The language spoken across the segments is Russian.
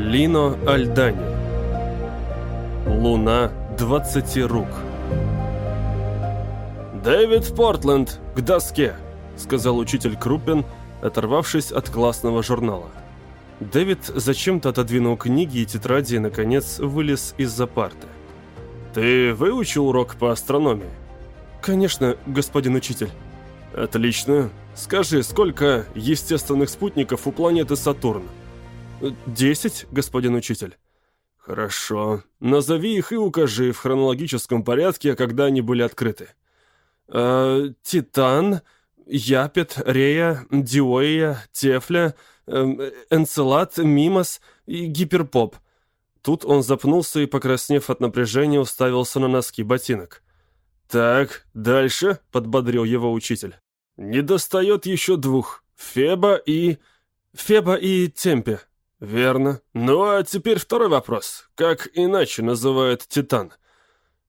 Лино Альдани Луна двадцати рук «Дэвид Портленд, к доске!» — сказал учитель Круппен, оторвавшись от классного журнала. Дэвид зачем-то отодвинул книги и тетради и, наконец, вылез из-за парты. «Ты выучил урок по астрономии?» «Конечно, господин учитель». «Отлично. Скажи, сколько естественных спутников у планеты Сатурн?» «Десять, господин учитель». «Хорошо. Назови их и укажи в хронологическом порядке, когда они были открыты». Э, Титан, Япет, Рея, Диоия, Тефля, э, Энцелад, Мимос и Гиперпоп. Тут он запнулся и, покраснев от напряжения, уставился на носки ботинок. «Так, дальше», — подбодрил его учитель. «Не достает еще двух. Феба и...» «Феба и Темпе», «Верно. Ну а теперь второй вопрос. Как иначе называют Титан?»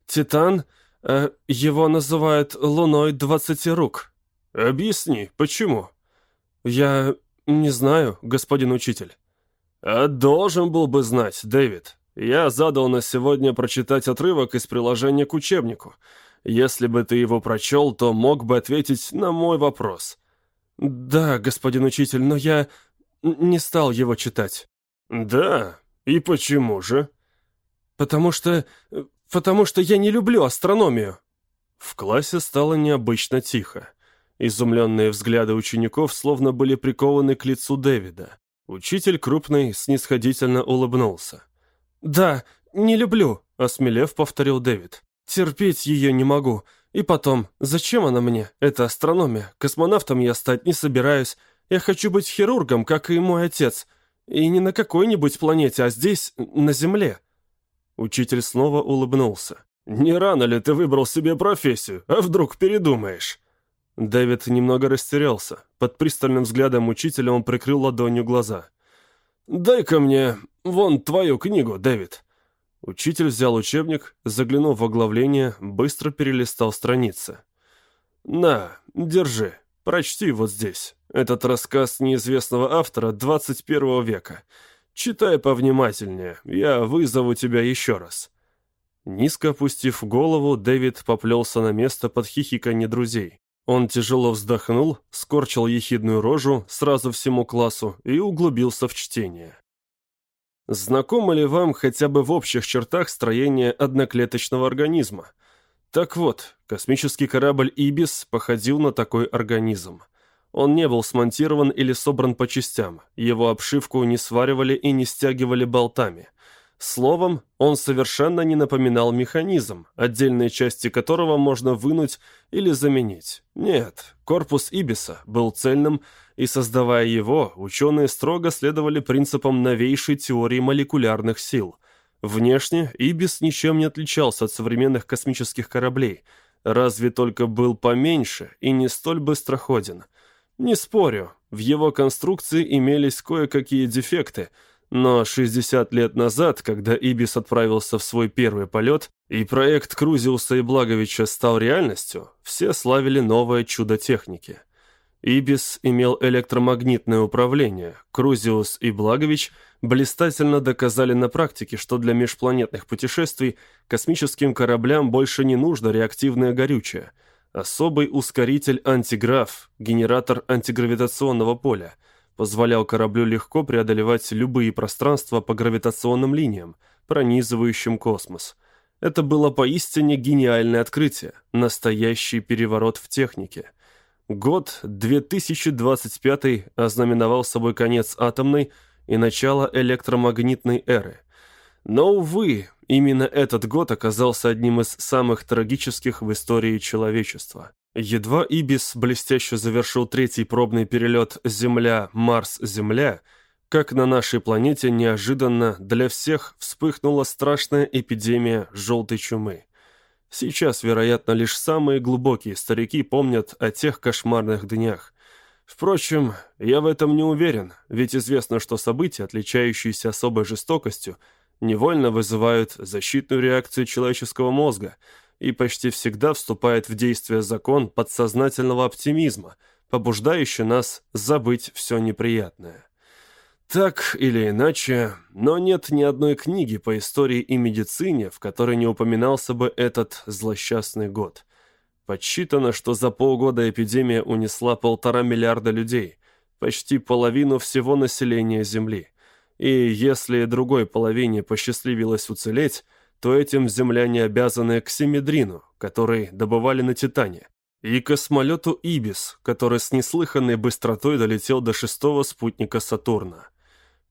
«Титан? Э, его называют Луной двадцати рук». «Объясни, почему?» «Я не знаю, господин учитель». «А должен был бы знать, Дэвид. Я задал на сегодня прочитать отрывок из приложения к учебнику. Если бы ты его прочел, то мог бы ответить на мой вопрос». «Да, господин учитель, но я не стал его читать». «Да? И почему же?» «Потому что... потому что я не люблю астрономию». В классе стало необычно тихо. Изумленные взгляды учеников словно были прикованы к лицу Дэвида. Учитель крупный снисходительно улыбнулся. «Да, не люблю», — осмелев повторил Дэвид. «Терпеть ее не могу. И потом, зачем она мне? Это астрономия. Космонавтом я стать не собираюсь. Я хочу быть хирургом, как и мой отец. И не на какой-нибудь планете, а здесь, на Земле». Учитель снова улыбнулся. «Не рано ли ты выбрал себе профессию? А вдруг передумаешь?» Дэвид немного растерялся. Под пристальным взглядом учителя он прикрыл ладонью глаза. «Дай-ка мне вон твою книгу, Дэвид». Учитель взял учебник, заглянул в оглавление, быстро перелистал страницы. «На, держи, прочти вот здесь». Этот рассказ неизвестного автора 21 века. Читай повнимательнее, я вызову тебя еще раз». Низко опустив голову, Дэвид поплелся на место под хихиканье друзей. Он тяжело вздохнул, скорчил ехидную рожу сразу всему классу и углубился в чтение. Знакомо ли вам хотя бы в общих чертах строение одноклеточного организма? Так вот, космический корабль «Ибис» походил на такой организм. Он не был смонтирован или собран по частям, его обшивку не сваривали и не стягивали болтами. Словом, он совершенно не напоминал механизм, отдельные части которого можно вынуть или заменить. Нет, корпус Ибиса был цельным, и создавая его, ученые строго следовали принципам новейшей теории молекулярных сил. Внешне Ибис ничем не отличался от современных космических кораблей, разве только был поменьше и не столь быстроходен – не спорю, в его конструкции имелись кое-какие дефекты, но 60 лет назад, когда Ибис отправился в свой первый полет, и проект Крузиуса и Благовича стал реальностью, все славили новое чудо техники. Ибис имел электромагнитное управление, Крузиус и Благович блистательно доказали на практике, что для межпланетных путешествий космическим кораблям больше не нужно реактивное горючее – Особый ускоритель антиграф, генератор антигравитационного поля, позволял кораблю легко преодолевать любые пространства по гравитационным линиям, пронизывающим космос. Это было поистине гениальное открытие, настоящий переворот в технике. Год 2025 ознаменовал собой конец атомной и начало электромагнитной эры. Но, увы, Именно этот год оказался одним из самых трагических в истории человечества. Едва Ибис блестяще завершил третий пробный перелет Земля-Марс-Земля, как на нашей планете неожиданно для всех вспыхнула страшная эпидемия желтой чумы. Сейчас, вероятно, лишь самые глубокие старики помнят о тех кошмарных днях. Впрочем, я в этом не уверен, ведь известно, что события, отличающиеся особой жестокостью, невольно вызывают защитную реакцию человеческого мозга и почти всегда вступает в действие закон подсознательного оптимизма, побуждающий нас забыть все неприятное. Так или иначе, но нет ни одной книги по истории и медицине, в которой не упоминался бы этот злосчастный год. Подсчитано, что за полгода эпидемия унесла полтора миллиарда людей, почти половину всего населения Земли. И если другой половине посчастливилось уцелеть, то этим земляне обязаны к Семидрину, который добывали на Титане, и космолету «Ибис», который с неслыханной быстротой долетел до шестого спутника Сатурна.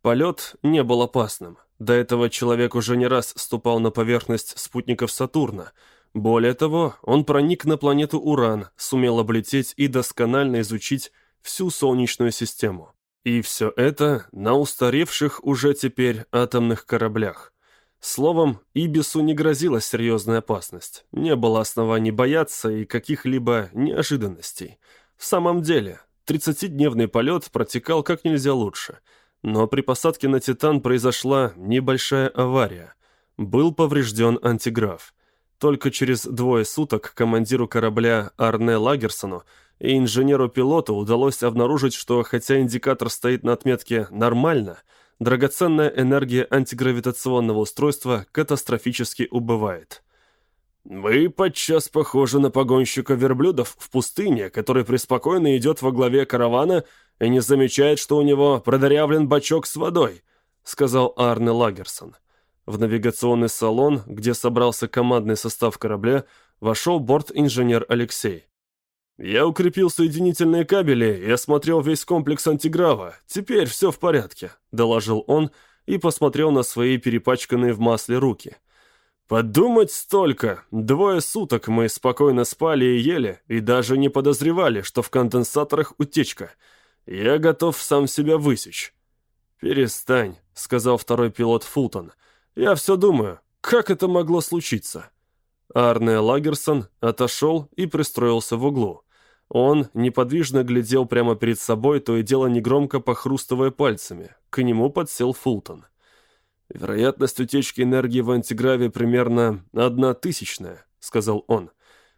Полет не был опасным. До этого человек уже не раз ступал на поверхность спутников Сатурна. Более того, он проник на планету Уран, сумел облететь и досконально изучить всю Солнечную систему. И все это на устаревших уже теперь атомных кораблях. Словом, Ибису не грозила серьезная опасность. Не было оснований бояться и каких-либо неожиданностей. В самом деле, 30-дневный полет протекал как нельзя лучше – но при посадке на «Титан» произошла небольшая авария. Был поврежден антиграф. Только через двое суток командиру корабля Арне Лагерсону и инженеру-пилоту удалось обнаружить, что хотя индикатор стоит на отметке «нормально», драгоценная энергия антигравитационного устройства катастрофически убывает. «Вы подчас похожи на погонщика верблюдов в пустыне, который преспокойно идет во главе каравана и не замечает, что у него продырявлен бачок с водой», — сказал Арне Лагерсон. В навигационный салон, где собрался командный состав корабля, вошел борт-инженер Алексей. «Я укрепил соединительные кабели и осмотрел весь комплекс антиграва. Теперь все в порядке», — доложил он и посмотрел на свои перепачканные в масле руки. «Подумать столько! Двое суток мы спокойно спали и ели, и даже не подозревали, что в конденсаторах утечка». Я готов сам себя высечь». «Перестань», — сказал второй пилот Фултон. «Я все думаю, как это могло случиться?» Арне Лагерсон отошел и пристроился в углу. Он неподвижно глядел прямо перед собой, то и дело негромко похрустывая пальцами. К нему подсел Фултон. «Вероятность утечки энергии в антиграве примерно одна тысячная», — сказал он.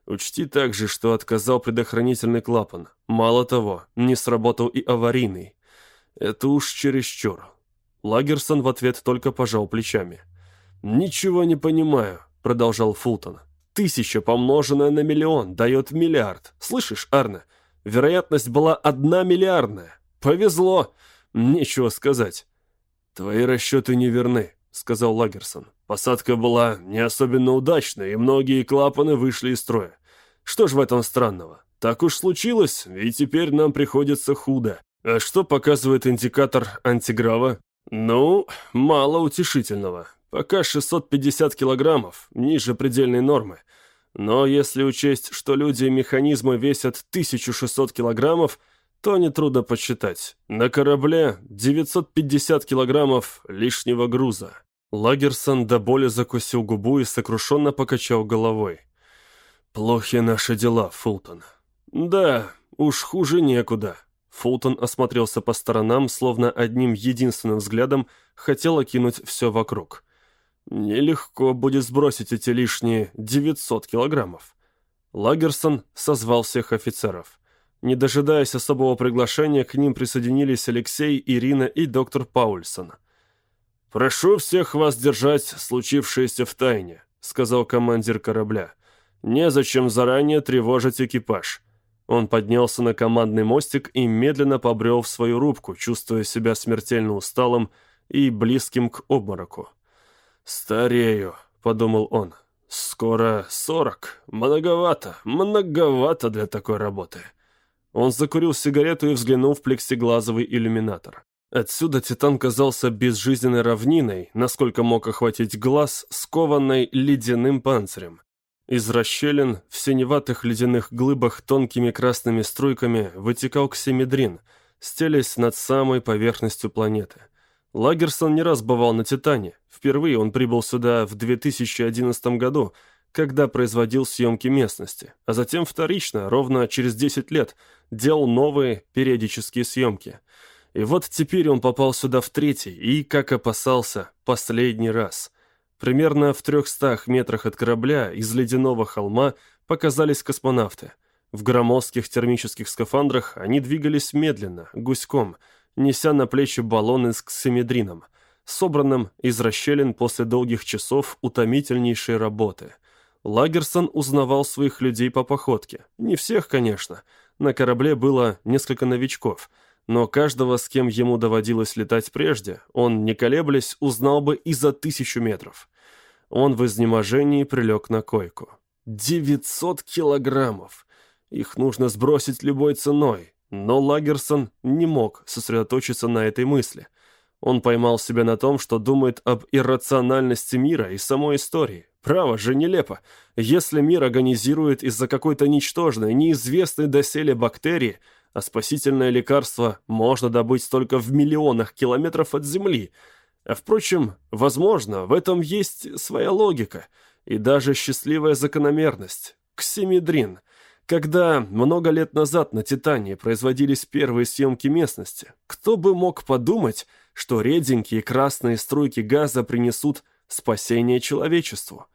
Учти также, что отказал предохранительный клапан. Мало того, не сработал и аварийный. Это уж чересчур. Лагерсон в ответ только пожал плечами. «Ничего не понимаю», — продолжал Фултон. «Тысяча, помноженная на миллион, дает миллиард. Слышишь, Арне? Вероятность была одна миллиардная. Повезло. Нечего сказать». «Твои расчеты неверны», — сказал Лагерсон. «Посадка была не особенно удачной, и многие клапаны вышли из строя. Что ж в этом странного? Так уж случилось, и теперь нам приходится худо. А что показывает индикатор антиграва? Ну, мало утешительного. Пока 650 килограммов, ниже предельной нормы. Но если учесть, что люди и механизмы весят 1600 килограммов, то нетрудно подсчитать. На корабле 950 килограммов лишнего груза. Лагерсон до боли закусил губу и сокрушенно покачал головой. «Плохи наши дела, Фултон». «Да, уж хуже некуда». Фултон осмотрелся по сторонам, словно одним единственным взглядом хотел окинуть все вокруг. «Нелегко будет сбросить эти лишние 900 килограммов». Лагерсон созвал всех офицеров. Не дожидаясь особого приглашения, к ним присоединились Алексей, Ирина и доктор Паульсон. «Прошу всех вас держать случившееся в тайне», — сказал командир корабля. «Незачем заранее тревожить экипаж». Он поднялся на командный мостик и медленно побрел в свою рубку, чувствуя себя смертельно усталым и близким к обмороку. «Старею», — подумал он. «Скоро сорок. Многовато, многовато для такой работы». Он закурил сигарету и взглянул в плексиглазовый иллюминатор. Отсюда Титан казался безжизненной равниной, насколько мог охватить глаз, скованной ледяным панцирем. Из расщелин в синеватых ледяных глыбах тонкими красными струйками вытекал ксимедрин, стелясь над самой поверхностью планеты. Лагерсон не раз бывал на Титане. Впервые он прибыл сюда в 2011 году – когда производил съемки местности, а затем вторично, ровно через 10 лет, делал новые периодические съемки. И вот теперь он попал сюда в третий и, как опасался, последний раз. Примерно в трехстах метрах от корабля из ледяного холма показались космонавты. В громоздких термических скафандрах они двигались медленно, гуськом, неся на плечи баллоны с ксимедрином, собранным из расщелин после долгих часов утомительнейшей работы. Лагерсон узнавал своих людей по походке. Не всех, конечно. На корабле было несколько новичков, но каждого, с кем ему доводилось летать прежде, он, не колеблясь, узнал бы и за тысячу метров. Он в изнеможении прилег на койку. «Девятьсот килограммов! Их нужно сбросить любой ценой!» Но Лагерсон не мог сосредоточиться на этой мысли. Он поймал себя на том, что думает об иррациональности мира и самой истории. Право же нелепо. Если мир агонизирует из-за какой-то ничтожной, неизвестной доселе бактерии, а спасительное лекарство можно добыть только в миллионах километров от Земли – а впрочем, возможно, в этом есть своя логика и даже счастливая закономерность. Ксимедрин. Когда много лет назад на Титане производились первые съемки местности, кто бы мог подумать, что реденькие красные струйки газа принесут спасение человечеству?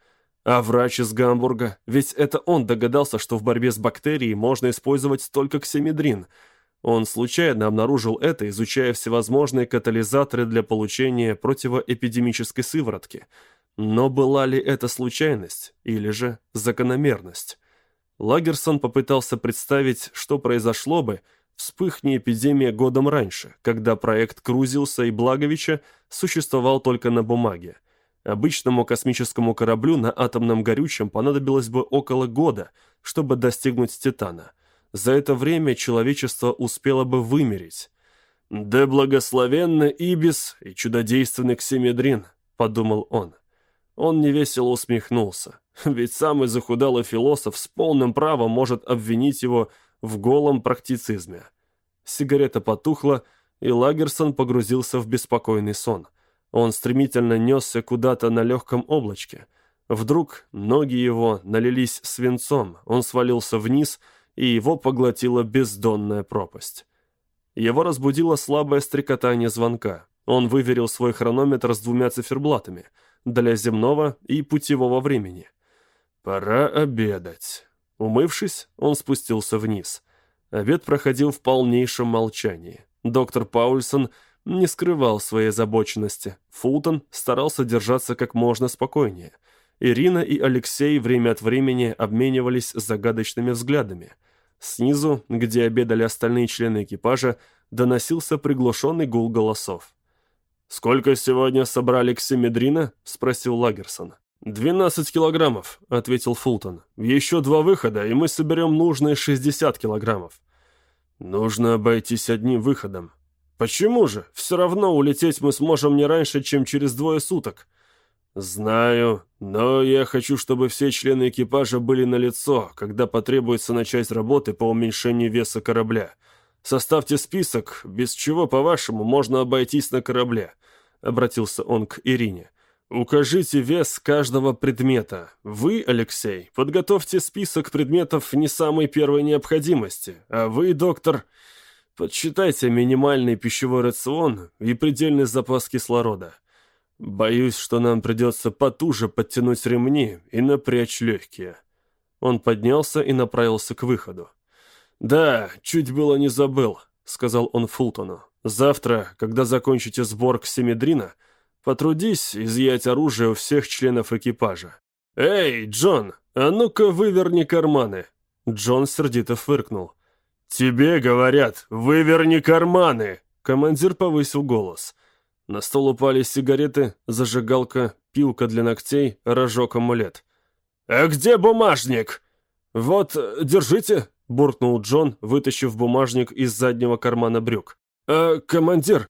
А врач из Гамбурга, ведь это он догадался, что в борьбе с бактерией можно использовать только ксимедрин – он случайно обнаружил это, изучая всевозможные катализаторы для получения противоэпидемической сыворотки. Но была ли это случайность или же закономерность? Лагерсон попытался представить, что произошло бы, вспыхни эпидемия годом раньше, когда проект Крузиуса и Благовича существовал только на бумаге. Обычному космическому кораблю на атомном горючем понадобилось бы около года, чтобы достигнуть Титана – за это время человечество успело бы вымереть. «Да благословенно Ибис и чудодейственный Ксимедрин», — подумал он. Он невесело усмехнулся, ведь самый захудалый философ с полным правом может обвинить его в голом практицизме. Сигарета потухла, и Лагерсон погрузился в беспокойный сон. Он стремительно несся куда-то на легком облачке. Вдруг ноги его налились свинцом, он свалился вниз — и его поглотила бездонная пропасть. Его разбудило слабое стрекотание звонка. Он выверил свой хронометр с двумя циферблатами для земного и путевого времени. «Пора обедать». Умывшись, он спустился вниз. Обед проходил в полнейшем молчании. Доктор Паульсон не скрывал своей озабоченности. Фултон старался держаться как можно спокойнее. Ирина и Алексей время от времени обменивались загадочными взглядами – Снизу, где обедали остальные члены экипажа, доносился приглушенный гул голосов. «Сколько сегодня собрали ксимедрина?» — спросил Лагерсон. «Двенадцать килограммов», — ответил Фултон. «Еще два выхода, и мы соберем нужные шестьдесят килограммов». «Нужно обойтись одним выходом». «Почему же? Все равно улететь мы сможем не раньше, чем через двое суток». «Знаю, но я хочу, чтобы все члены экипажа были на лицо, когда потребуется начать работы по уменьшению веса корабля. Составьте список, без чего, по-вашему, можно обойтись на корабле», — обратился он к Ирине. «Укажите вес каждого предмета. Вы, Алексей, подготовьте список предметов не самой первой необходимости, а вы, доктор, подсчитайте минимальный пищевой рацион и предельный запас кислорода». Боюсь, что нам придется потуже подтянуть ремни и напрячь легкие. Он поднялся и направился к выходу. «Да, чуть было не забыл», — сказал он Фултону. «Завтра, когда закончите сбор ксимедрина, потрудись изъять оружие у всех членов экипажа». «Эй, Джон, а ну-ка выверни карманы!» Джон сердито фыркнул. «Тебе говорят, выверни карманы!» Командир повысил голос. На стол упали сигареты, зажигалка, пилка для ногтей, рожок-амулет. «А где бумажник?» «Вот, держите», — буркнул Джон, вытащив бумажник из заднего кармана брюк. «А, командир,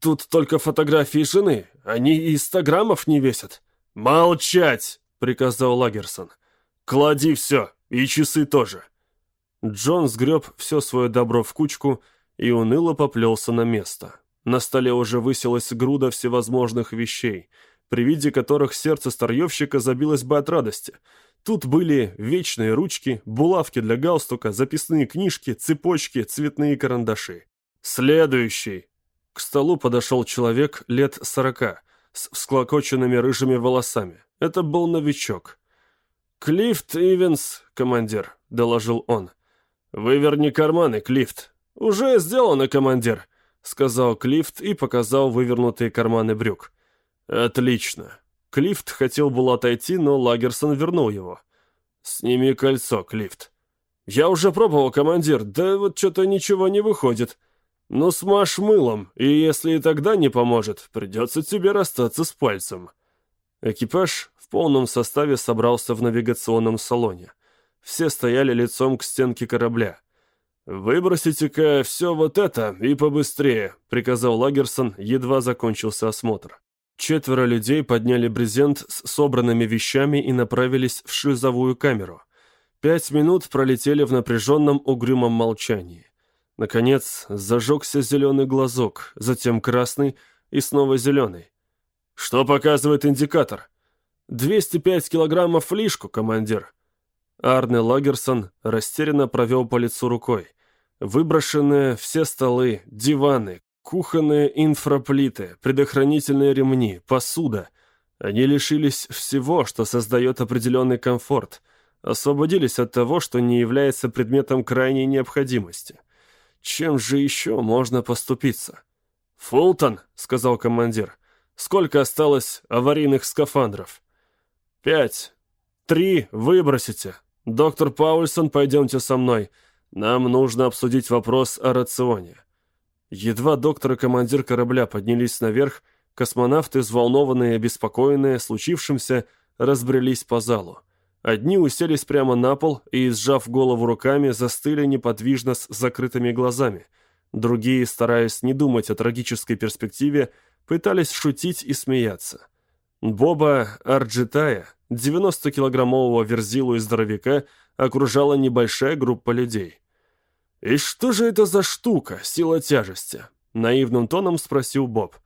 тут только фотографии жены, они и стограммов не весят». «Молчать!» — приказал Лагерсон. «Клади все, и часы тоже». Джон сгреб все свое добро в кучку и уныло поплелся на место. На столе уже высилась груда всевозможных вещей, при виде которых сердце старьевщика забилось бы от радости. Тут были вечные ручки, булавки для галстука, записные книжки, цепочки, цветные карандаши. «Следующий!» К столу подошел человек лет сорока, с всклокоченными рыжими волосами. Это был новичок. «Клифт Ивенс, командир», — доложил он. «Выверни карманы, Клифт». «Уже сделано, командир. — сказал Клифт и показал вывернутые карманы брюк. «Отлично». Клифт хотел было отойти, но Лагерсон вернул его. «Сними кольцо, Клифт». «Я уже пробовал, командир, да вот что-то ничего не выходит». «Ну, смажь мылом, и если и тогда не поможет, придется тебе расстаться с пальцем». Экипаж в полном составе собрался в навигационном салоне. Все стояли лицом к стенке корабля. «Выбросите-ка все вот это и побыстрее», — приказал Лагерсон, едва закончился осмотр. Четверо людей подняли брезент с собранными вещами и направились в шлюзовую камеру. Пять минут пролетели в напряженном угрюмом молчании. Наконец, зажегся зеленый глазок, затем красный и снова зеленый. «Что показывает индикатор?» «205 килограммов лишку, командир». Арне Лагерсон растерянно провел по лицу рукой. Выброшенные все столы, диваны, кухонные инфраплиты, предохранительные ремни, посуда. Они лишились всего, что создает определенный комфорт. Освободились от того, что не является предметом крайней необходимости. Чем же еще можно поступиться? «Фултон», — сказал командир, — «сколько осталось аварийных скафандров?» «Пять. Три выбросите. Доктор Паульсон, пойдемте со мной. Нам нужно обсудить вопрос о рационе». Едва доктор и командир корабля поднялись наверх, космонавты, взволнованные и обеспокоенные случившимся, разбрелись по залу. Одни уселись прямо на пол и, сжав голову руками, застыли неподвижно с закрытыми глазами. Другие, стараясь не думать о трагической перспективе, пытались шутить и смеяться. Боба Арджитая, 90-килограммового верзилу и здоровяка, окружала небольшая группа людей. «И что же это за штука, сила тяжести?» — наивным тоном спросил Боб.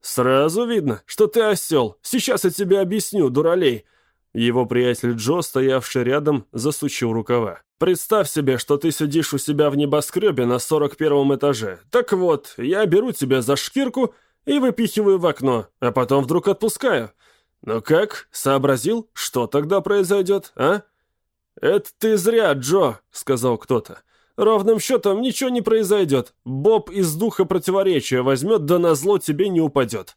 «Сразу видно, что ты осел. Сейчас я тебе объясню, дуралей. Его приятель Джо, стоявший рядом, засучил рукава. «Представь себе, что ты сидишь у себя в небоскребе на 41 этаже. Так вот, я беру тебя за шкирку и выпихиваю в окно, а потом вдруг отпускаю. Ну как, сообразил, что тогда произойдет, а?» «Это ты зря, Джо», — сказал кто-то. «Ровным счетом ничего не произойдет. Боб из духа противоречия возьмет, да назло тебе не упадет».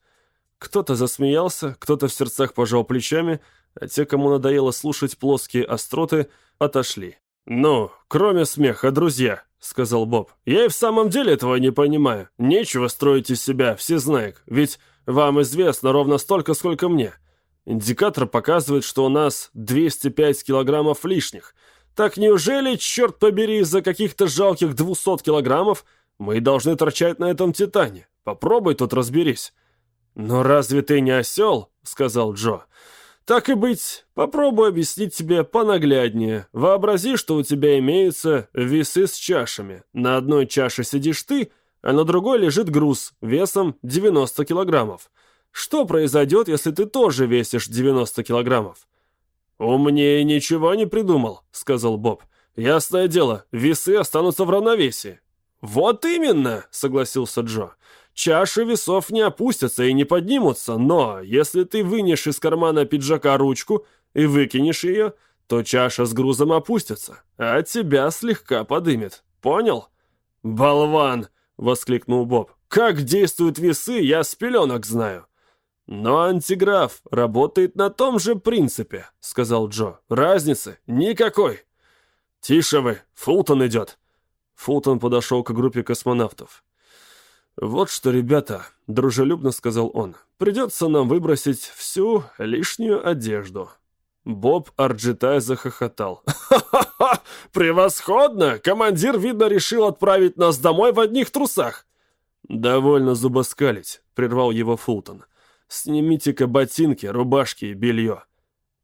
Кто-то засмеялся, кто-то в сердцах пожал плечами, а те, кому надоело слушать плоские остроты, отошли. «Ну, кроме смеха, друзья», — сказал Боб, — «я и в самом деле этого не понимаю. Нечего строить из себя всезнаек, ведь вам известно ровно столько, сколько мне. Индикатор показывает, что у нас 205 килограммов лишних. Так неужели, черт побери, из-за каких-то жалких 200 килограммов мы должны торчать на этом Титане? Попробуй тут разберись». «Но разве ты не осел?» — сказал Джо. Так и быть, попробую объяснить тебе понагляднее. Вообрази, что у тебя имеются весы с чашами. На одной чаше сидишь ты, а на другой лежит груз весом 90 килограммов. Что произойдет, если ты тоже весишь 90 килограммов? «Умнее ничего не придумал», — сказал Боб. «Ясное дело, весы останутся в равновесии». «Вот именно», — согласился Джо. Чаши весов не опустятся и не поднимутся, но если ты вынешь из кармана пиджака ручку и выкинешь ее, то чаша с грузом опустится, а тебя слегка подымет. Понял? «Болван!» — воскликнул Боб. «Как действуют весы, я с пеленок знаю». «Но антиграф работает на том же принципе», — сказал Джо. «Разницы никакой». «Тише вы, Фултон идет». Фултон подошел к группе космонавтов. «Вот что, ребята», — дружелюбно сказал он, — «придется нам выбросить всю лишнюю одежду». Боб Арджитай захохотал. «Ха-ха-ха! Превосходно! Командир, видно, решил отправить нас домой в одних трусах!» «Довольно зубоскалить», — прервал его Фултон. «Снимите-ка ботинки, рубашки и белье».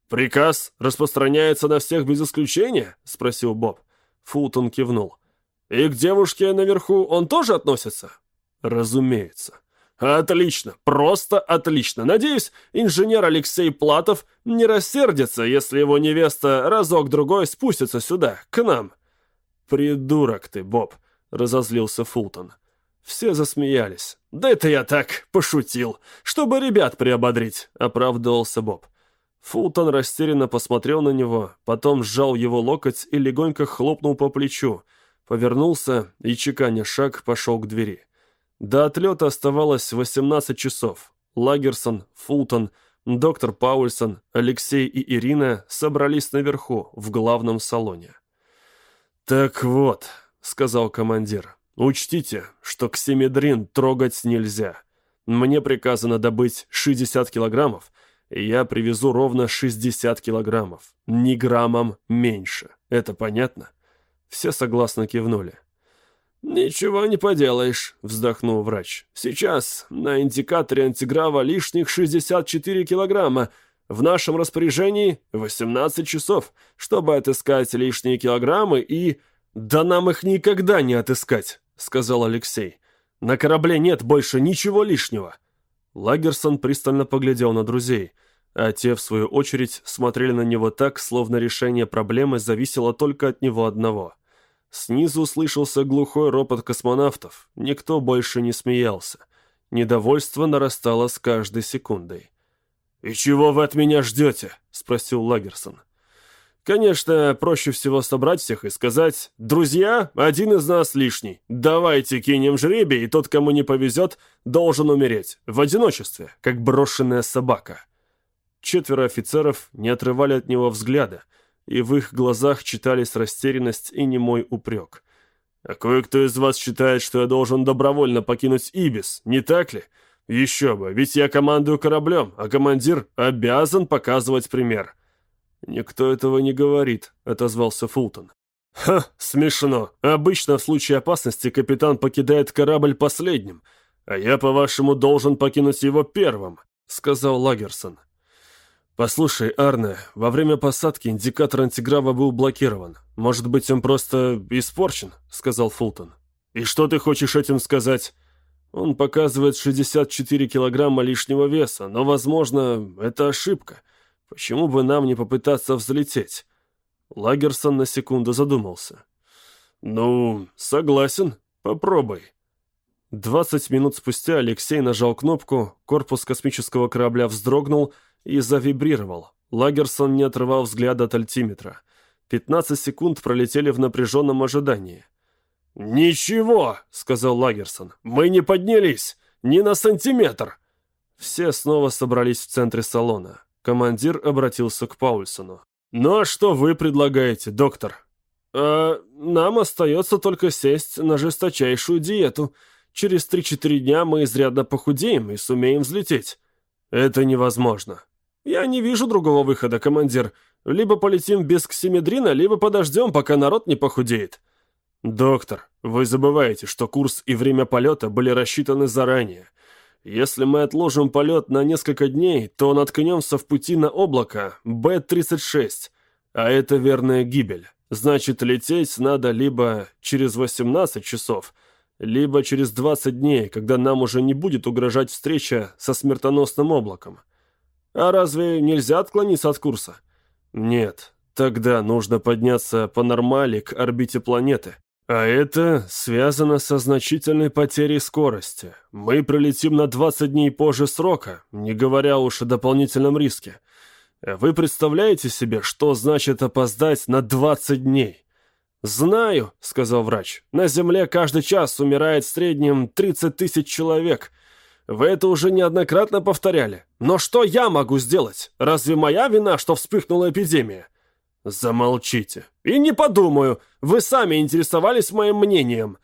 «Приказ распространяется на всех без исключения?» — спросил Боб. Фултон кивнул. «И к девушке наверху он тоже относится?» Разумеется. Отлично, просто отлично. Надеюсь, инженер Алексей Платов не рассердится, если его невеста разок-другой спустится сюда, к нам. Придурок ты, Боб, разозлился Фултон. Все засмеялись. «Да это я так, пошутил, чтобы ребят приободрить», — оправдывался Боб. Фултон растерянно посмотрел на него, потом сжал его локоть и легонько хлопнул по плечу, повернулся и, чеканя шаг, пошел к двери. До отлета оставалось 18 часов. Лагерсон, Фултон, доктор Паульсон, Алексей и Ирина собрались наверху, в главном салоне. «Так вот», — сказал командир, — «учтите, что ксимедрин трогать нельзя. Мне приказано добыть 60 килограммов, и я привезу ровно 60 килограммов, ни граммом меньше. Это понятно?» Все согласно кивнули. «Ничего не поделаешь», — вздохнул врач. «Сейчас на индикаторе антиграва лишних 64 килограмма. В нашем распоряжении 18 часов, чтобы отыскать лишние килограммы и...» «Да нам их никогда не отыскать», — сказал Алексей. «На корабле нет больше ничего лишнего». Лагерсон пристально поглядел на друзей, а те, в свою очередь, смотрели на него так, словно решение проблемы зависело только от него одного — Снизу слышался глухой ропот космонавтов. Никто больше не смеялся. Недовольство нарастало с каждой секундой. «И чего вы от меня ждете?» — спросил Лагерсон. «Конечно, проще всего собрать всех и сказать, «Друзья, один из нас лишний. Давайте кинем жребий, и тот, кому не повезет, должен умереть. В одиночестве, как брошенная собака». Четверо офицеров не отрывали от него взгляда — и в их глазах читались растерянность и немой упрек. «А кое-кто из вас считает, что я должен добровольно покинуть Ибис, не так ли? Еще бы, ведь я командую кораблем, а командир обязан показывать пример». «Никто этого не говорит», — отозвался Фултон. «Ха, смешно. Обычно в случае опасности капитан покидает корабль последним, а я, по-вашему, должен покинуть его первым», — сказал Лагерсон. «Послушай, Арне, во время посадки индикатор антиграва был блокирован. Может быть, он просто испорчен?» — сказал Фултон. «И что ты хочешь этим сказать?» «Он показывает 64 килограмма лишнего веса, но, возможно, это ошибка. Почему бы нам не попытаться взлететь?» Лагерсон на секунду задумался. «Ну, согласен. Попробуй». Двадцать минут спустя Алексей нажал кнопку, корпус космического корабля вздрогнул — и завибрировал. Лагерсон не отрывал взгляда от альтиметра. Пятнадцать секунд пролетели в напряженном ожидании. «Ничего!» — сказал Лагерсон. «Мы не поднялись! Ни на сантиметр!» Все снова собрались в центре салона. Командир обратился к Паульсону. «Ну а что вы предлагаете, доктор?» «А нам остается только сесть на жесточайшую диету. Через три-четыре дня мы изрядно похудеем и сумеем взлететь». «Это невозможно», «Я не вижу другого выхода, командир. Либо полетим без ксимедрина, либо подождем, пока народ не похудеет». «Доктор, вы забываете, что курс и время полета были рассчитаны заранее. Если мы отложим полет на несколько дней, то наткнемся в пути на облако Б-36, а это верная гибель. Значит, лететь надо либо через 18 часов, либо через 20 дней, когда нам уже не будет угрожать встреча со смертоносным облаком. А разве нельзя отклониться от курса? Нет, тогда нужно подняться по нормали к орбите планеты. А это связано со значительной потерей скорости. Мы пролетим на 20 дней позже срока, не говоря уж о дополнительном риске. Вы представляете себе, что значит опоздать на 20 дней? «Знаю», — сказал врач, — «на Земле каждый час умирает в среднем 30 тысяч человек. Вы это уже неоднократно повторяли. Но что я могу сделать? Разве моя вина, что вспыхнула эпидемия? Замолчите. И не подумаю. Вы сами интересовались моим мнением.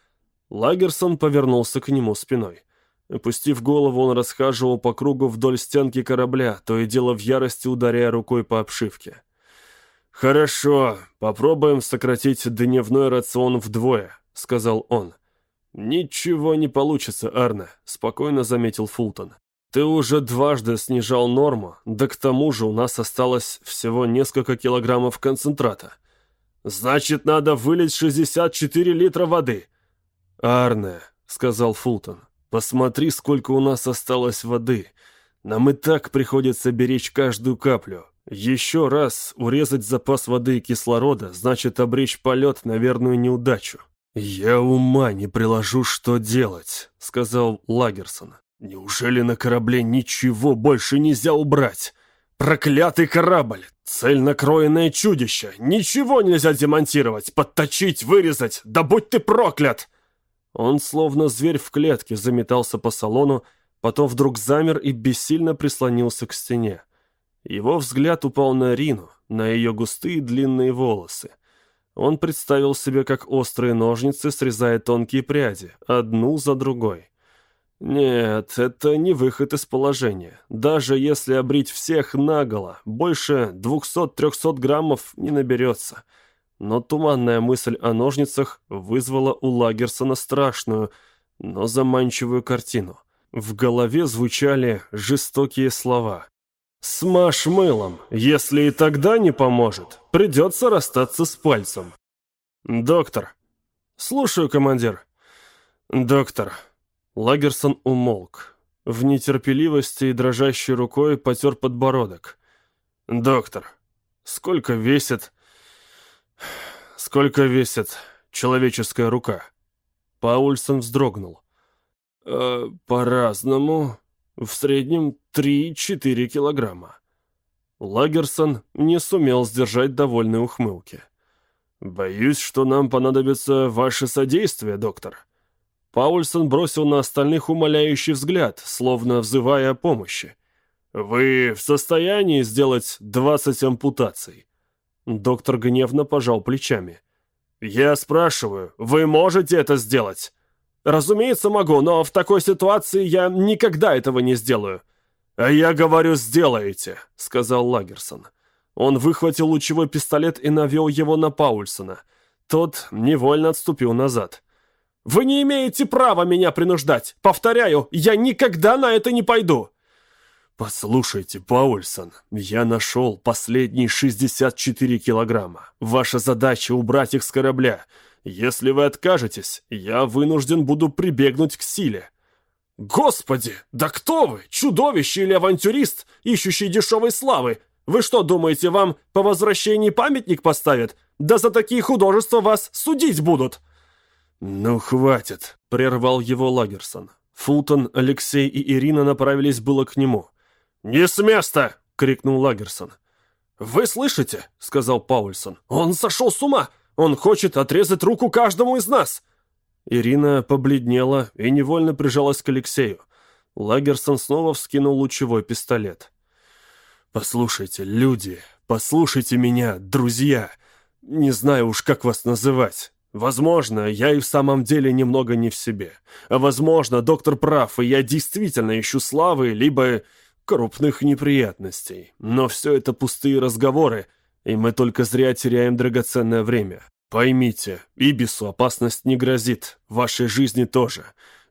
Лагерсон повернулся к нему спиной. Опустив голову, он расхаживал по кругу вдоль стенки корабля, то и дело в ярости ударяя рукой по обшивке. «Хорошо, попробуем сократить дневной рацион вдвое», — сказал он. «Ничего не получится, Арне», — спокойно заметил Фултон. «Ты уже дважды снижал норму, да к тому же у нас осталось всего несколько килограммов концентрата. Значит, надо вылить 64 литра воды». «Арне», — сказал Фултон, — «посмотри, сколько у нас осталось воды. Нам и так приходится беречь каждую каплю. Еще раз урезать запас воды и кислорода значит обречь полет на верную неудачу». «Я ума не приложу, что делать», — сказал Лагерсон. «Неужели на корабле ничего больше нельзя убрать? Проклятый корабль! Цельнокроенное чудище! Ничего нельзя демонтировать, подточить, вырезать! Да будь ты проклят!» Он, словно зверь в клетке, заметался по салону, потом вдруг замер и бессильно прислонился к стене. Его взгляд упал на Рину, на ее густые длинные волосы. Он представил себе, как острые ножницы срезают тонкие пряди, одну за другой. Нет, это не выход из положения. Даже если обрить всех наголо, больше 200-300 граммов не наберется. Но туманная мысль о ножницах вызвала у Лагерсона страшную, но заманчивую картину. В голове звучали жестокие слова. «Смажь мылом. Если и тогда не поможет, придется расстаться с пальцем». «Доктор». «Слушаю, командир». «Доктор». Лагерсон умолк. В нетерпеливости и дрожащей рукой потер подбородок. «Доктор, сколько весит...» «Сколько весит человеческая рука?» Паульсон вздрогнул. «Э, «По-разному. В среднем 3-4 килограмма». Лагерсон не сумел сдержать довольной ухмылки. «Боюсь, что нам понадобится ваше содействие, доктор». Паульсон бросил на остальных умоляющий взгляд, словно взывая о помощи. «Вы в состоянии сделать 20 ампутаций?» Доктор гневно пожал плечами. «Я спрашиваю, вы можете это сделать?» «Разумеется, могу, но в такой ситуации я никогда этого не сделаю». «А я говорю, сделаете», — сказал Лагерсон. Он выхватил лучевой пистолет и навел его на Паульсона. Тот невольно отступил назад. «Вы не имеете права меня принуждать! Повторяю, я никогда на это не пойду!» «Послушайте, Паульсон, я нашел последние 64 килограмма. Ваша задача — убрать их с корабля. Если вы откажетесь, я вынужден буду прибегнуть к силе». «Господи, да кто вы? Чудовище или авантюрист, ищущий дешевой славы? Вы что, думаете, вам по возвращении памятник поставят? Да за такие художества вас судить будут!» «Ну, хватит», — прервал его Лагерсон. Фултон, Алексей и Ирина направились было к нему. «Не с места!» — крикнул Лагерсон. «Вы слышите?» — сказал Паульсон. «Он сошел с ума! Он хочет отрезать руку каждому из нас!» Ирина побледнела и невольно прижалась к Алексею. Лагерсон снова вскинул лучевой пистолет. «Послушайте, люди, послушайте меня, друзья. Не знаю уж, как вас называть. Возможно, я и в самом деле немного не в себе. Возможно, доктор прав, и я действительно ищу славы, либо крупных неприятностей. Но все это пустые разговоры, и мы только зря теряем драгоценное время. Поймите, Ибису опасность не грозит, вашей жизни тоже.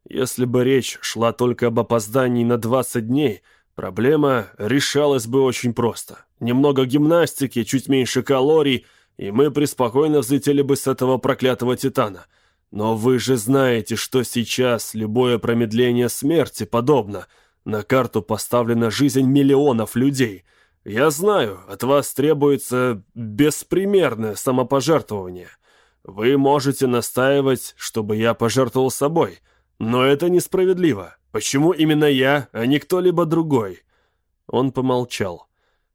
Если бы речь шла только об опоздании на 20 дней – Проблема решалась бы очень просто. Немного гимнастики, чуть меньше калорий, и мы преспокойно взлетели бы с этого проклятого Титана. Но вы же знаете, что сейчас любое промедление смерти подобно. На карту поставлена жизнь миллионов людей. Я знаю, от вас требуется беспримерное самопожертвование. Вы можете настаивать, чтобы я пожертвовал собой, но это несправедливо. Почему именно я, а не кто-либо другой?» Он помолчал.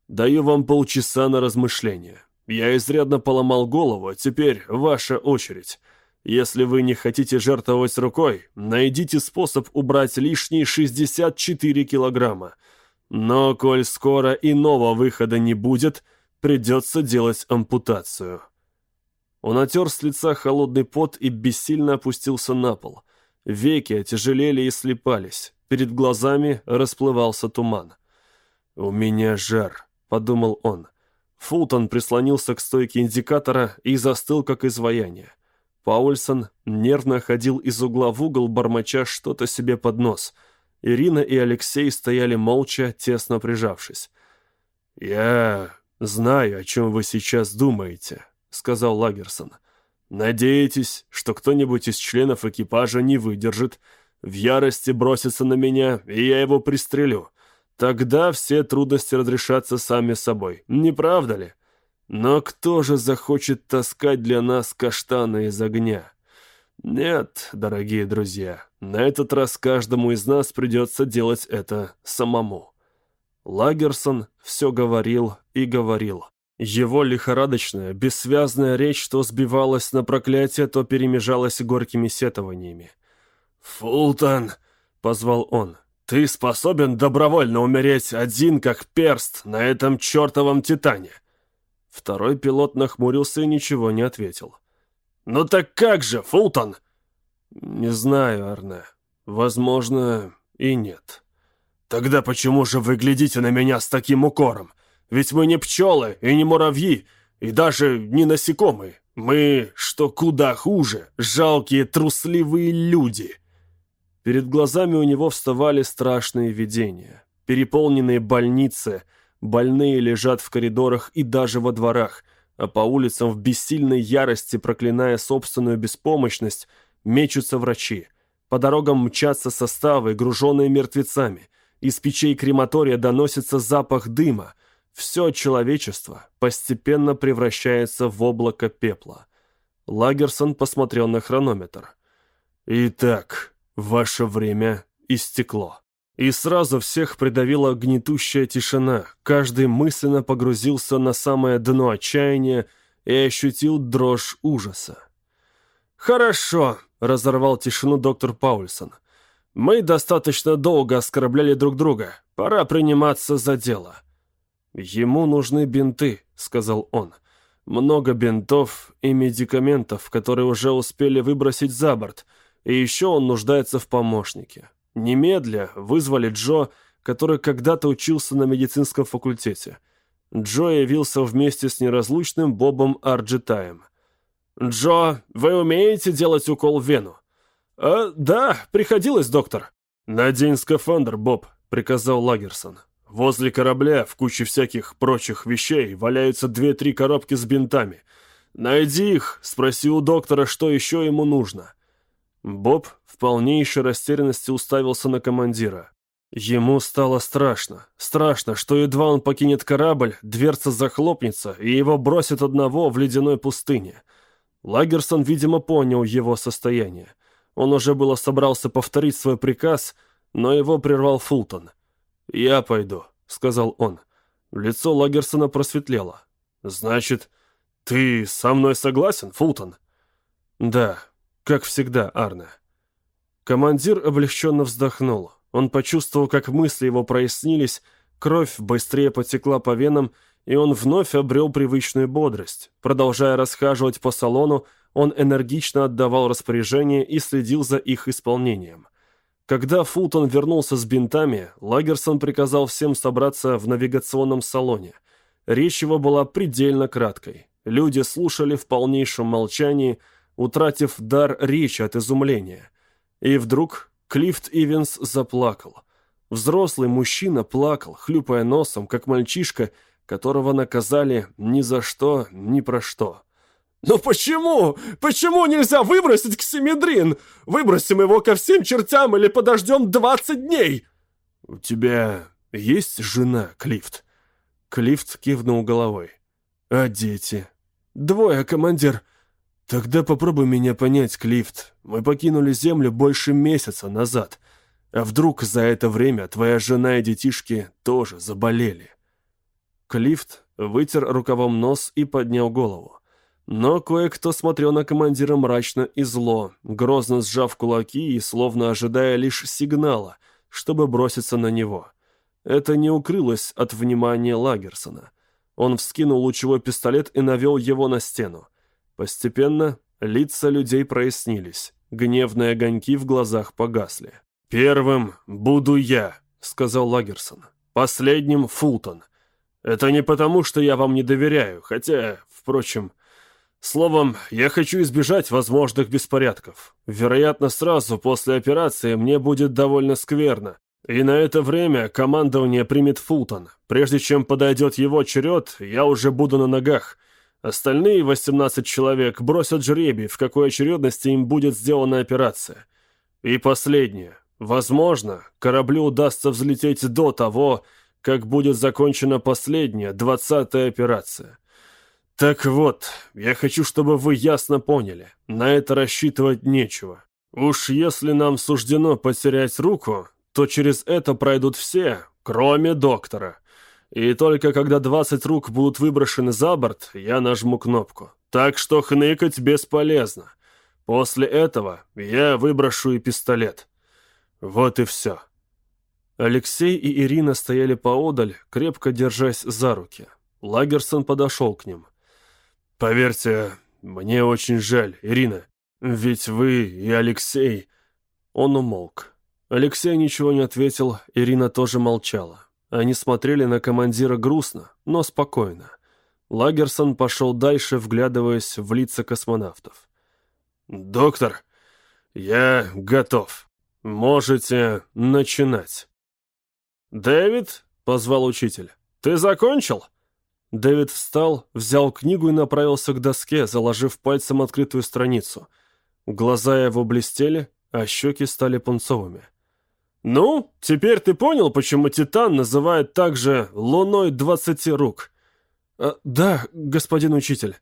«Даю вам полчаса на размышление. Я изрядно поломал голову, а теперь ваша очередь. Если вы не хотите жертвовать рукой, найдите способ убрать лишние 64 килограмма. Но, коль скоро иного выхода не будет, придется делать ампутацию». Он отер с лица холодный пот и бессильно опустился на пол – Веки отяжелели и слепались. Перед глазами расплывался туман. «У меня жар», — подумал он. Фултон прислонился к стойке индикатора и застыл, как изваяние. Паульсон нервно ходил из угла в угол, бормоча что-то себе под нос. Ирина и Алексей стояли молча, тесно прижавшись. «Я знаю, о чем вы сейчас думаете», — сказал Лагерсон. Надеетесь, что кто-нибудь из членов экипажа не выдержит, в ярости бросится на меня, и я его пристрелю. Тогда все трудности разрешатся сами собой, не правда ли? Но кто же захочет таскать для нас каштаны из огня? Нет, дорогие друзья, на этот раз каждому из нас придется делать это самому. Лагерсон все говорил и говорил. Его лихорадочная, бессвязная речь то сбивалась на проклятие, то перемежалась горькими сетованиями. «Фултон!» — позвал он. «Ты способен добровольно умереть один, как перст, на этом чертовом Титане?» Второй пилот нахмурился и ничего не ответил. «Ну так как же, Фултон?» «Не знаю, Арне. Возможно, и нет». «Тогда почему же вы глядите на меня с таким укором? Ведь мы не пчелы и не муравьи, и даже не насекомые. Мы, что куда хуже, жалкие трусливые люди». Перед глазами у него вставали страшные видения. Переполненные больницы, больные лежат в коридорах и даже во дворах, а по улицам в бессильной ярости, проклиная собственную беспомощность, мечутся врачи. По дорогам мчатся составы, груженные мертвецами. Из печей крематория доносится запах дыма. Все человечество постепенно превращается в облако пепла. Лагерсон посмотрел на хронометр. «Итак, ваше время истекло». И сразу всех придавила гнетущая тишина. Каждый мысленно погрузился на самое дно отчаяния и ощутил дрожь ужаса. «Хорошо», — разорвал тишину доктор Паульсон. Мы достаточно долго оскорбляли друг друга. Пора приниматься за дело». «Ему нужны бинты», — сказал он. «Много бинтов и медикаментов, которые уже успели выбросить за борт. И еще он нуждается в помощнике. Немедля вызвали Джо, который когда-то учился на медицинском факультете. Джо явился вместе с неразлучным Бобом Арджитаем. «Джо, вы умеете делать укол в вену?» «А, да, приходилось, доктор». «Надень скафандр, Боб», — приказал Лагерсон. «Возле корабля в куче всяких прочих вещей валяются две-три коробки с бинтами. Найди их, спроси у доктора, что еще ему нужно». Боб в полнейшей растерянности уставился на командира. Ему стало страшно. Страшно, что едва он покинет корабль, дверца захлопнется, и его бросят одного в ледяной пустыне. Лагерсон, видимо, понял его состояние. Он уже было собрался повторить свой приказ, но его прервал Фултон. «Я пойду», — сказал он. Лицо Лагерсона просветлело. «Значит, ты со мной согласен, Фултон?» «Да, как всегда, Арне». Командир облегченно вздохнул. Он почувствовал, как мысли его прояснились, кровь быстрее потекла по венам, и он вновь обрел привычную бодрость. Продолжая расхаживать по салону, он энергично отдавал распоряжения и следил за их исполнением. Когда Фултон вернулся с бинтами, Лагерсон приказал всем собраться в навигационном салоне. Речь его была предельно краткой. Люди слушали в полнейшем молчании, утратив дар речи от изумления. И вдруг Клифт Ивенс заплакал. Взрослый мужчина плакал, хлюпая носом, как мальчишка, которого наказали ни за что, ни про что. «Но почему? Почему нельзя выбросить ксимедрин? Выбросим его ко всем чертям или подождем двадцать дней?» «У тебя есть жена, Клифт?» Клифт кивнул головой. «А дети?» «Двое, командир». «Тогда попробуй меня понять, Клифт. Мы покинули Землю больше месяца назад. А вдруг за это время твоя жена и детишки тоже заболели?» Клифт вытер рукавом нос и поднял голову. Но кое-кто смотрел на командира мрачно и зло, грозно сжав кулаки и словно ожидая лишь сигнала, чтобы броситься на него. Это не укрылось от внимания Лагерсона. Он вскинул лучевой пистолет и навел его на стену. Постепенно лица людей прояснились, гневные огоньки в глазах погасли. «Первым буду я», — сказал Лагерсон. «Последним — Фултон. Это не потому, что я вам не доверяю, хотя, впрочем, Словом, я хочу избежать возможных беспорядков. Вероятно, сразу после операции мне будет довольно скверно. И на это время командование примет Фултон. Прежде чем подойдет его черед, я уже буду на ногах. Остальные 18 человек бросят жребий, в какой очередности им будет сделана операция. И последнее. Возможно, кораблю удастся взлететь до того, как будет закончена последняя, двадцатая операция. «Так вот, я хочу, чтобы вы ясно поняли, на это рассчитывать нечего. Уж если нам суждено потерять руку, то через это пройдут все, кроме доктора. И только когда 20 рук будут выброшены за борт, я нажму кнопку. Так что хныкать бесполезно. После этого я выброшу и пистолет. Вот и все». Алексей и Ирина стояли поодаль, крепко держась за руки. Лагерсон подошел к ним. «Поверьте, мне очень жаль, Ирина. Ведь вы и Алексей...» Он умолк. Алексей ничего не ответил, Ирина тоже молчала. Они смотрели на командира грустно, но спокойно. Лагерсон пошел дальше, вглядываясь в лица космонавтов. «Доктор, я готов. Можете начинать». «Дэвид?» — позвал учитель. «Ты закончил?» Дэвид встал, взял книгу и направился к доске, заложив пальцем открытую страницу. Глаза его блестели, а щеки стали пунцовыми. «Ну, теперь ты понял, почему Титан называют также «луной двадцати рук»?» а, «Да, господин учитель».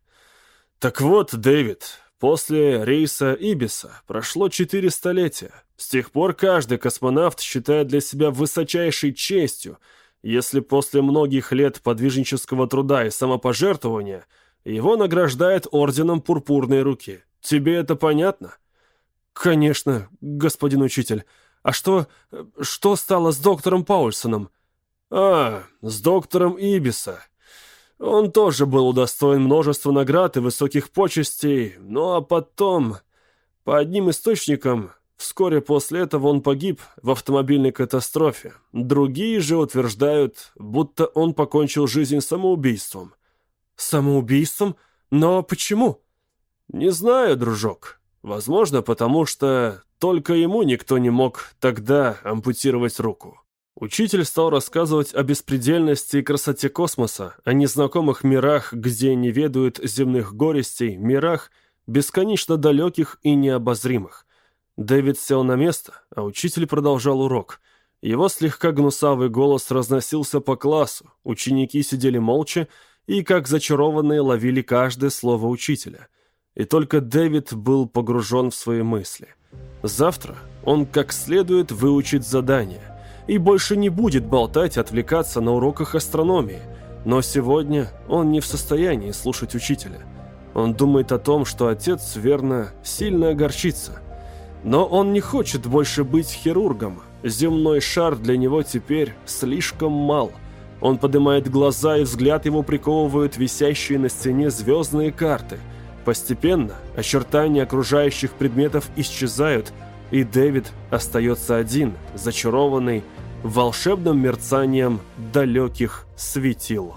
«Так вот, Дэвид, После рейса Ибиса прошло четыре столетия. С тех пор каждый космонавт считает для себя высочайшей честью, если после многих лет подвижнического труда и самопожертвования его награждает орденом Пурпурной Руки. Тебе это понятно? Конечно, господин учитель. А что... что стало с доктором Паульсоном? А, с доктором Ибиса. Он тоже был удостоен множества наград и высоких почестей, ну а потом, по одним источникам, вскоре после этого он погиб в автомобильной катастрофе. Другие же утверждают, будто он покончил жизнь самоубийством. Самоубийством? Но почему? Не знаю, дружок. Возможно, потому что только ему никто не мог тогда ампутировать руку. Учитель стал рассказывать о беспредельности и красоте космоса, о незнакомых мирах, где не ведают земных горестей, мирах, бесконечно далеких и необозримых. Дэвид сел на место, а учитель продолжал урок. Его слегка гнусавый голос разносился по классу, ученики сидели молча и, как зачарованные, ловили каждое слово учителя. И только Дэвид был погружен в свои мысли. Завтра он как следует выучит задание – и больше не будет болтать и отвлекаться на уроках астрономии. Но сегодня он не в состоянии слушать учителя. Он думает о том, что отец, верно, сильно огорчится. Но он не хочет больше быть хирургом. Земной шар для него теперь слишком мал. Он поднимает глаза, и взгляд его приковывают висящие на стене звездные карты. Постепенно очертания окружающих предметов исчезают, и Дэвид остается один, зачарованный, волшебным мерцанием далеких светил.